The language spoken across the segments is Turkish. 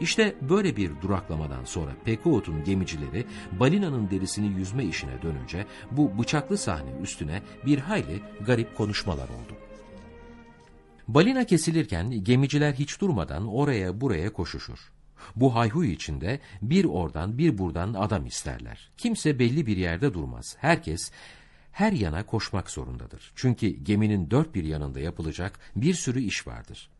İşte böyle bir duraklamadan sonra Pekuot'un gemicileri balinanın derisini yüzme işine dönünce bu bıçaklı sahne üstüne bir hayli garip konuşmalar oldu. Balina kesilirken gemiciler hiç durmadan oraya buraya koşuşur. Bu hayhuy içinde bir oradan bir buradan adam isterler. Kimse belli bir yerde durmaz. Herkes her yana koşmak zorundadır. Çünkü geminin dört bir yanında yapılacak bir sürü iş vardır.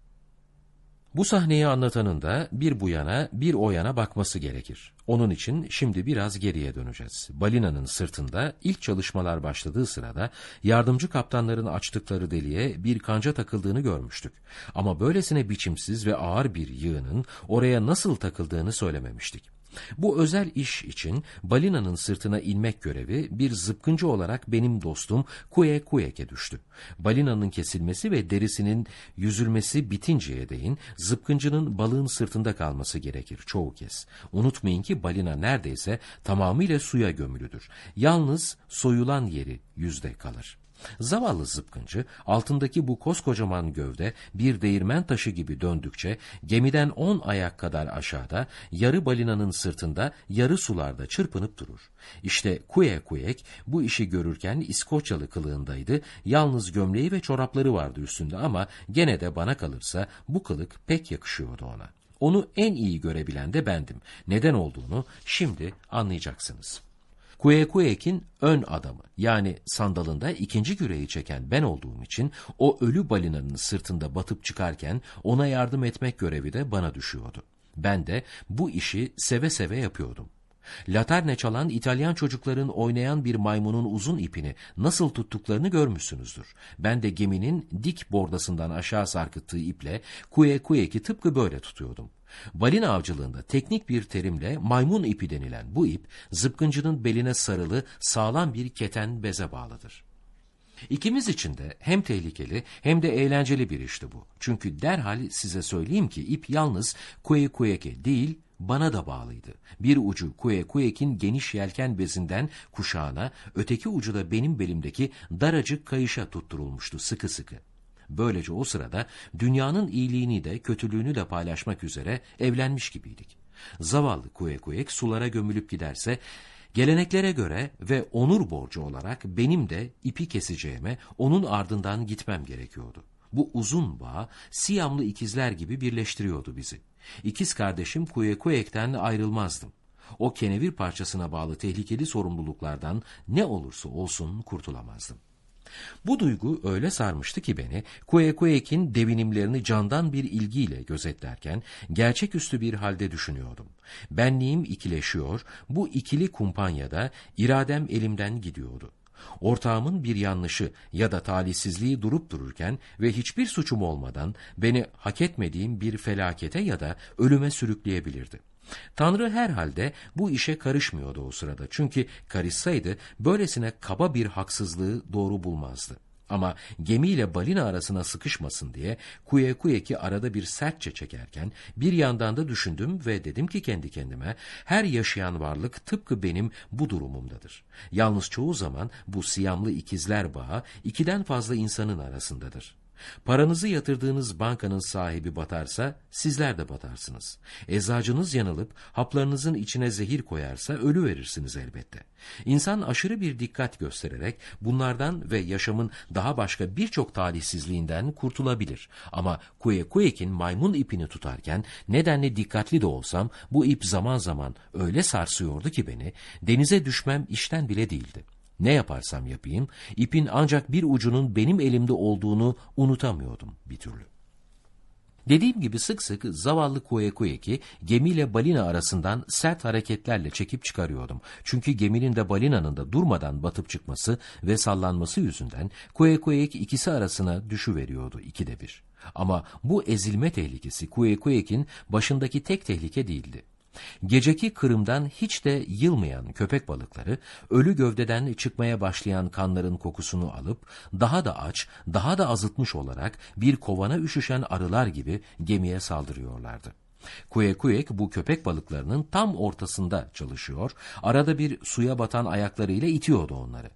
Bu sahneyi anlatanın da bir bu yana bir o yana bakması gerekir. Onun için şimdi biraz geriye döneceğiz. Balinanın sırtında ilk çalışmalar başladığı sırada yardımcı kaptanların açtıkları deliğe bir kanca takıldığını görmüştük. Ama böylesine biçimsiz ve ağır bir yığının oraya nasıl takıldığını söylememiştik. Bu özel iş için balinanın sırtına inmek görevi bir zıpkıncı olarak benim dostum Kuye Kuyek'e düştü. Balinanın kesilmesi ve derisinin yüzülmesi bitinceye değin zıpkıncının balığın sırtında kalması gerekir çoğu kez. Unutmayın ki balina neredeyse tamamıyla suya gömülüdür. Yalnız soyulan yeri yüzde kalır. Zavallı zıpkıncı altındaki bu koskocaman gövde bir değirmen taşı gibi döndükçe gemiden on ayak kadar aşağıda yarı balinanın sırtında yarı sularda çırpınıp durur. İşte Kuye Kuyek bu işi görürken İskoçyalı kılığındaydı. Yalnız gömleği ve çorapları vardı üstünde ama gene de bana kalırsa bu kılık pek yakışıyordu ona. Onu en iyi görebilen de bendim. Neden olduğunu şimdi anlayacaksınız.'' Kuekuek'in ön adamı yani sandalında ikinci küreği çeken ben olduğum için o ölü balinanın sırtında batıp çıkarken ona yardım etmek görevi de bana düşüyordu. Ben de bu işi seve seve yapıyordum. Laterne çalan İtalyan çocukların oynayan bir maymunun uzun ipini nasıl tuttuklarını görmüşsünüzdür. Ben de geminin dik bordasından aşağı sarkıttığı iple kuye kuyeki tıpkı böyle tutuyordum. Balina avcılığında teknik bir terimle maymun ipi denilen bu ip zıpkıncının beline sarılı sağlam bir keten beze bağlıdır. İkimiz için de hem tehlikeli hem de eğlenceli bir işti bu. Çünkü derhal size söyleyeyim ki ip yalnız Kue Kueke değil bana da bağlıydı. Bir ucu Kue Kuek'in geniş yelken bezinden kuşağına, öteki ucu da benim belimdeki daracık kayışa tutturulmuştu sıkı sıkı. Böylece o sırada dünyanın iyiliğini de kötülüğünü de paylaşmak üzere evlenmiş gibiydik. Zavallı Kuekuyek sulara gömülüp giderse Geleneklere göre ve onur borcu olarak benim de ipi keseceğime onun ardından gitmem gerekiyordu. Bu uzun bağ Siyamlı ikizler gibi birleştiriyordu bizi. İkiz kardeşim Kuyekuyek'ten ayrılmazdım. O kenevir parçasına bağlı tehlikeli sorumluluklardan ne olursa olsun kurtulamazdım. Bu duygu öyle sarmıştı ki beni, Kuekuek'in devinimlerini candan bir ilgiyle gözetlerken, gerçeküstü bir halde düşünüyordum. Benliğim ikileşiyor, bu ikili kumpanyada iradem elimden gidiyordu. Ortağımın bir yanlışı ya da talihsizliği durup dururken ve hiçbir suçum olmadan beni hak etmediğim bir felakete ya da ölüme sürükleyebilirdi. Tanrı herhalde bu işe karışmıyordu o sırada. Çünkü karışsaydı böylesine kaba bir haksızlığı doğru bulmazdı. Ama gemiyle balina arasına sıkışmasın diye kuye kuyeki arada bir sertçe çekerken bir yandan da düşündüm ve dedim ki kendi kendime her yaşayan varlık tıpkı benim bu durumumdadır. Yalnız çoğu zaman bu siyamlı ikizler bağı ikiden fazla insanın arasındadır. Paranızı yatırdığınız bankanın sahibi batarsa sizler de batarsınız. Eczacınız yanılıp haplarınızın içine zehir koyarsa ölü verirsiniz elbette. İnsan aşırı bir dikkat göstererek bunlardan ve yaşamın daha başka birçok talihsizliğinden kurtulabilir. Ama Kuyekuyek'in maymun ipini tutarken nedenle dikkatli de olsam bu ip zaman zaman öyle sarsıyordu ki beni denize düşmem işten bile değildi. Ne yaparsam yapayım, ipin ancak bir ucunun benim elimde olduğunu unutamıyordum bir türlü. Dediğim gibi sık sık zavallı Kuekuyeki gemiyle balina arasından sert hareketlerle çekip çıkarıyordum. Çünkü geminin de balinanın da durmadan batıp çıkması ve sallanması yüzünden Kuekuyek ikisi arasına düşüveriyordu ikide bir. Ama bu ezilme tehlikesi Kuekuyek'in başındaki tek tehlike değildi. Geceki kırımdan hiç de yılmayan köpek balıkları, ölü gövdeden çıkmaya başlayan kanların kokusunu alıp, daha da aç, daha da azıtmış olarak bir kovana üşüşen arılar gibi gemiye saldırıyorlardı. Kuyekuyek bu köpek balıklarının tam ortasında çalışıyor, arada bir suya batan ayaklarıyla itiyordu onları.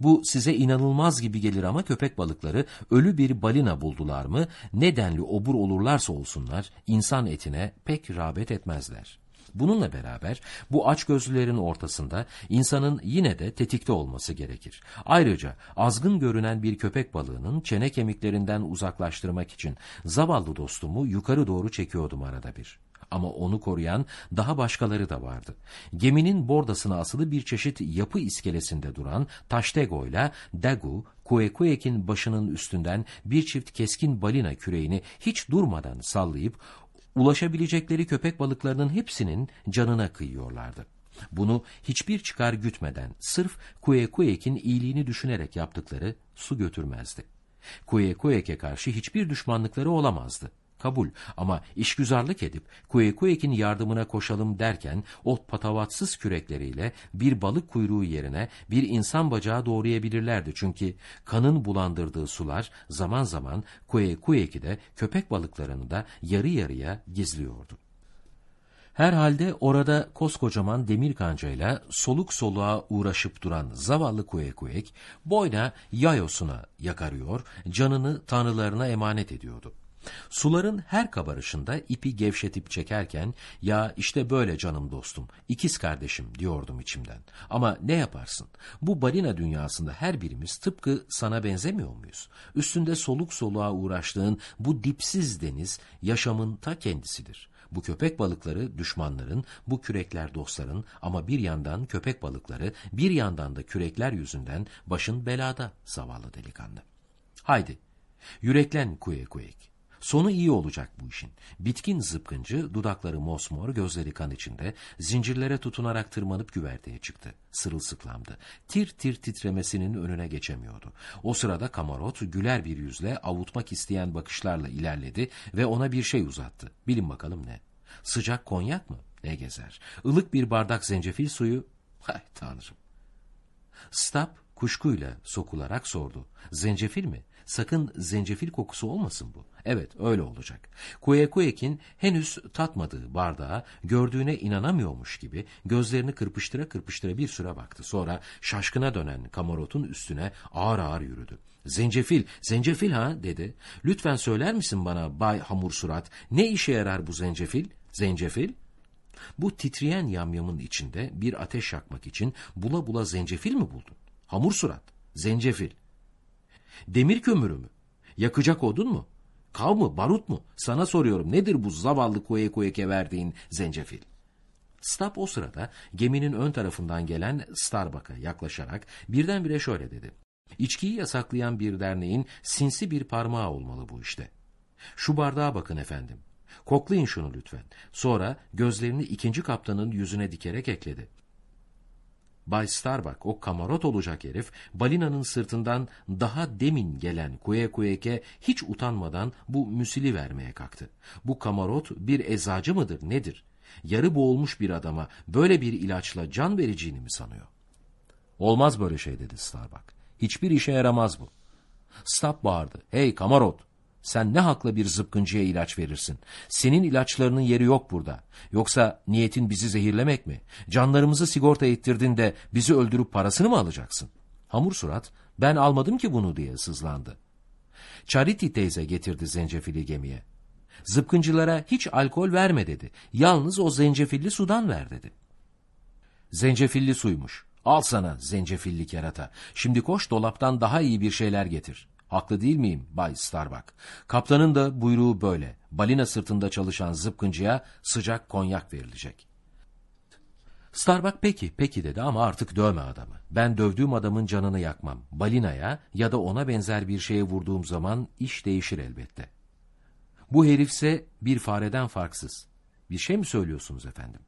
Bu size inanılmaz gibi gelir ama köpek balıkları ölü bir balina buldular mı nedenli obur olurlarsa olsunlar insan etine pek rağbet etmezler. Bununla beraber bu açgözlülerin ortasında insanın yine de tetikte olması gerekir. Ayrıca azgın görünen bir köpek balığının çene kemiklerinden uzaklaştırmak için zavallı dostumu yukarı doğru çekiyordum arada bir. Ama onu koruyan daha başkaları da vardı. Geminin bordasına asılı bir çeşit yapı iskelesinde duran Taştego ile Dagu, Kuekuek'in başının üstünden bir çift keskin balina küreğini hiç durmadan sallayıp ulaşabilecekleri köpek balıklarının hepsinin canına kıyıyorlardı. Bunu hiçbir çıkar gütmeden sırf Kuekuek'in iyiliğini düşünerek yaptıkları su götürmezdi. Kuekuek'e karşı hiçbir düşmanlıkları olamazdı. Kabul ama işgüzarlık edip Kuekuek'in yardımına koşalım derken o patavatsız kürekleriyle bir balık kuyruğu yerine bir insan bacağı doğrayabilirlerdi. Çünkü kanın bulandırdığı sular zaman zaman Kuekuek'i de köpek balıklarını da yarı yarıya gizliyordu. Herhalde orada koskocaman demir kancayla soluk soluğa uğraşıp duran zavallı Kuekuek, boyna yayosuna yakarıyor, canını tanrılarına emanet ediyordu. Suların her kabarışında ipi gevşetip çekerken ya işte böyle canım dostum, ikiz kardeşim diyordum içimden. Ama ne yaparsın? Bu balina dünyasında her birimiz tıpkı sana benzemiyor muyuz? Üstünde soluk soluğa uğraştığın bu dipsiz deniz yaşamın ta kendisidir. Bu köpek balıkları düşmanların, bu kürekler dostların ama bir yandan köpek balıkları, bir yandan da kürekler yüzünden başın belada zavallı delikanlı. Haydi, yüreklen kuye kuyek. Sonu iyi olacak bu işin. Bitkin zıpkıncı, dudakları mosmor, gözleri kan içinde, zincirlere tutunarak tırmanıp güverteye çıktı. Sırılsıklamdı. Tir tir titremesinin önüne geçemiyordu. O sırada kamarot güler bir yüzle avutmak isteyen bakışlarla ilerledi ve ona bir şey uzattı. Bilin bakalım ne? Sıcak konyak mı? Ne gezer? Ilık bir bardak zencefil suyu? Hay tanrım. Stap kuşkuyla sokularak sordu. Zencefil mi? Sakın zencefil kokusu olmasın bu. Evet öyle olacak. Kuyekuek'in henüz tatmadığı bardağa gördüğüne inanamıyormuş gibi gözlerini kırpıştıra kırpıştıra bir süre baktı. Sonra şaşkına dönen kamarotun üstüne ağır ağır yürüdü. Zencefil, zencefil ha dedi. Lütfen söyler misin bana Bay Hamur Surat ne işe yarar bu zencefil? Zencefil? Bu titreyen yamyamın içinde bir ateş yakmak için bula bula zencefil mi buldun? Hamur surat, zencefil. Demir kömürü mü? Yakacak odun mu? Kav mı, barut mu? Sana soruyorum nedir bu zavallı koye koyeke verdiğin zencefil? Stab o sırada geminin ön tarafından gelen Starbuck'a yaklaşarak birdenbire şöyle dedi. İçkiyi yasaklayan bir derneğin sinsi bir parmağı olmalı bu işte. Şu bardağa bakın efendim. Koklayın şunu lütfen. Sonra gözlerini ikinci kaptanın yüzüne dikerek ekledi. Bay Starbuck, o kamarot olacak herif, balinanın sırtından daha demin gelen kuye kuyeke hiç utanmadan bu müsili vermeye kalktı. Bu kamarot bir eczacı mıdır, nedir? Yarı boğulmuş bir adama böyle bir ilaçla can vereceğini mi sanıyor? Olmaz böyle şey dedi Starbuck. Hiçbir işe yaramaz bu. Stab bağırdı. Hey kamarot! Sen ne hakla bir zıpkıncıya ilaç verirsin? Senin ilaçlarının yeri yok burada. Yoksa niyetin bizi zehirlemek mi? Canlarımızı sigorta ettirdin de bizi öldürüp parasını mı alacaksın? Hamur surat, ben almadım ki bunu diye sızlandı. Charity teyze getirdi zencefili gemiye. Zıpkıncılara hiç alkol verme dedi. Yalnız o zencefilli sudan ver dedi. Zencefilli suymuş. Al sana zencefilli kerata. Şimdi koş dolaptan daha iyi bir şeyler getir. Haklı değil miyim Bay Starbuck? Kaptanın da buyruğu böyle. Balina sırtında çalışan zıpkıncıya sıcak konyak verilecek. Starbuck peki, peki dedi ama artık dövme adamı. Ben dövdüğüm adamın canını yakmam. Balinaya ya da ona benzer bir şeye vurduğum zaman iş değişir elbette. Bu herifse bir fareden farksız. Bir şey mi söylüyorsunuz efendim?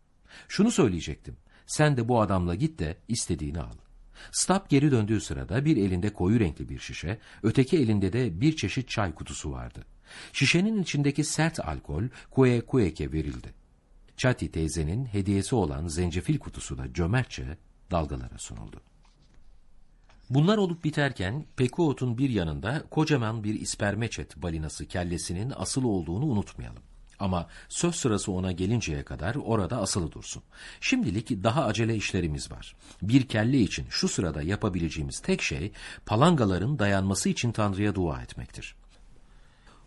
Şunu söyleyecektim. Sen de bu adamla git de istediğini al. Stab geri döndüğü sırada bir elinde koyu renkli bir şişe, öteki elinde de bir çeşit çay kutusu vardı. Şişenin içindeki sert alkol Kue Kuek'e verildi. Çati teyzenin hediyesi olan zencefil kutusu da cömertçe dalgalara sunuldu. Bunlar olup biterken Pekuot'un bir yanında kocaman bir ispermeçet balinası kellesinin asıl olduğunu unutmayalım. Ama söz sırası ona gelinceye kadar orada asılı dursun. Şimdilik daha acele işlerimiz var. Bir kelle için şu sırada yapabileceğimiz tek şey palangaların dayanması için Tanrı'ya dua etmektir.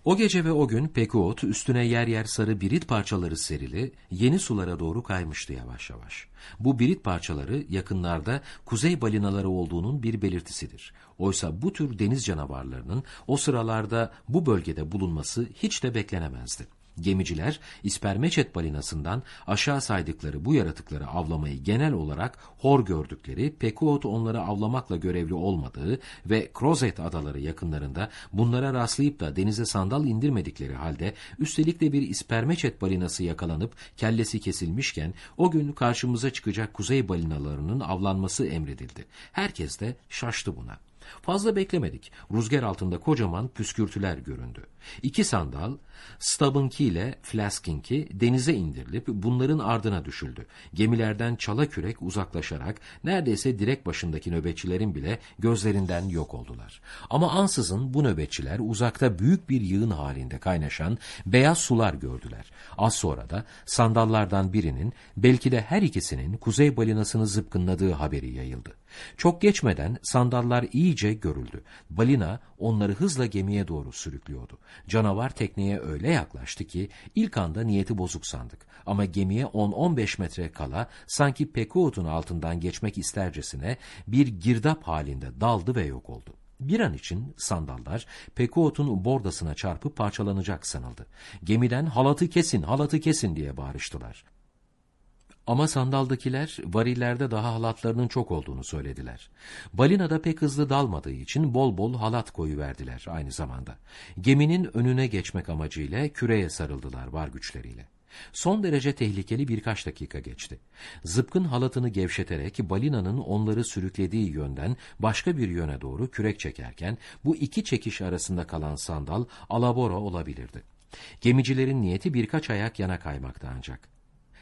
O gece ve o gün Pekuot üstüne yer yer sarı birit parçaları serili yeni sulara doğru kaymıştı yavaş yavaş. Bu birit parçaları yakınlarda kuzey balinaları olduğunun bir belirtisidir. Oysa bu tür deniz canavarlarının o sıralarda bu bölgede bulunması hiç de beklenemezdi. Gemiciler ispermeçet balinasından aşağı saydıkları bu yaratıkları avlamayı genel olarak hor gördükleri, Pekuot onları avlamakla görevli olmadığı ve Crozet adaları yakınlarında bunlara rastlayıp da denize sandal indirmedikleri halde üstelik de bir ispermeçet balinası yakalanıp kellesi kesilmişken o gün karşımıza çıkacak kuzey balinalarının avlanması emredildi. Herkes de şaştı buna. Fazla beklemedik. Rüzgar altında kocaman püskürtüler göründü. İki sandal, Stubb'ınki ile Flask'inki denize indirilip bunların ardına düşüldü. Gemilerden çala kürek uzaklaşarak neredeyse direk başındaki nöbetçilerin bile gözlerinden yok oldular. Ama ansızın bu nöbetçiler uzakta büyük bir yığın halinde kaynaşan beyaz sular gördüler. Az sonra da sandallardan birinin belki de her ikisinin kuzey balinasını zıpkınladığı haberi yayıldı. Çok geçmeden sandallar iyice görüldü. Balina onları hızla gemiye doğru sürüklüyordu. Canavar tekneye öyle yaklaştı ki ilk anda niyeti bozuk sandık. Ama gemiye 10-15 metre kala sanki Pekuot'un altından geçmek istercesine bir girdap halinde daldı ve yok oldu. Bir an için sandallar Pekuot'un bordasına çarpıp parçalanacak sanıldı. Gemiden halatı kesin, halatı kesin diye bağırıştılar. Ama sandaldakiler varillerde daha halatlarının çok olduğunu söylediler. Balina da pek hızlı dalmadığı için bol bol halat koyuverdiler aynı zamanda. Geminin önüne geçmek amacıyla küreye sarıldılar var güçleriyle. Son derece tehlikeli birkaç dakika geçti. Zıpkın halatını gevşeterek balinanın onları sürüklediği yönden başka bir yöne doğru kürek çekerken bu iki çekiş arasında kalan sandal alabora olabilirdi. Gemicilerin niyeti birkaç ayak yana kaymakta ancak.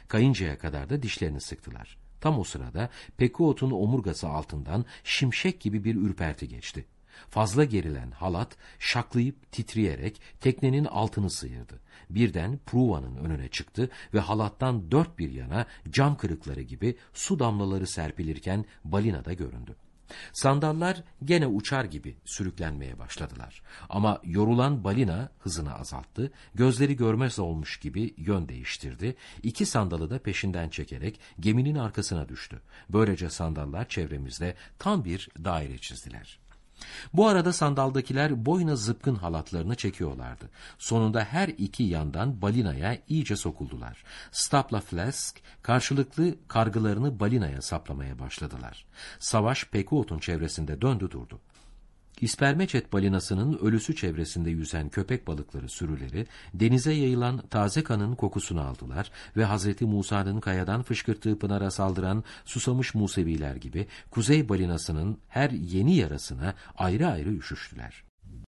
Kayıncaya kadar da dişlerini sıktılar. Tam o sırada Pekuot'un omurgası altından şimşek gibi bir ürperti geçti. Fazla gerilen halat şaklayıp titreyerek teknenin altını sıyırdı. Birden Pruva'nın önüne çıktı ve halattan dört bir yana cam kırıkları gibi su damlaları serpilirken balina da göründü. Sandallar gene uçar gibi sürüklenmeye başladılar. Ama yorulan balina hızını azalttı, gözleri görmez olmuş gibi yön değiştirdi, iki sandalı da peşinden çekerek geminin arkasına düştü. Böylece sandallar çevremizde tam bir daire çizdiler. Bu arada sandaldakiler boyuna zıpkın halatlarını çekiyorlardı. Sonunda her iki yandan balinaya iyice sokuldular. Stapla Flask karşılıklı kargılarını balinaya saplamaya başladılar. Savaş Pekuot'un çevresinde döndü durdu. İspermeçet balinasının ölüsü çevresinde yüzen köpek balıkları sürüleri denize yayılan taze kanın kokusunu aldılar ve Hazreti Musa'nın kayadan fışkırttığı pınara saldıran susamış Museviler gibi kuzey balinasının her yeni yarasına ayrı ayrı üşüştüler.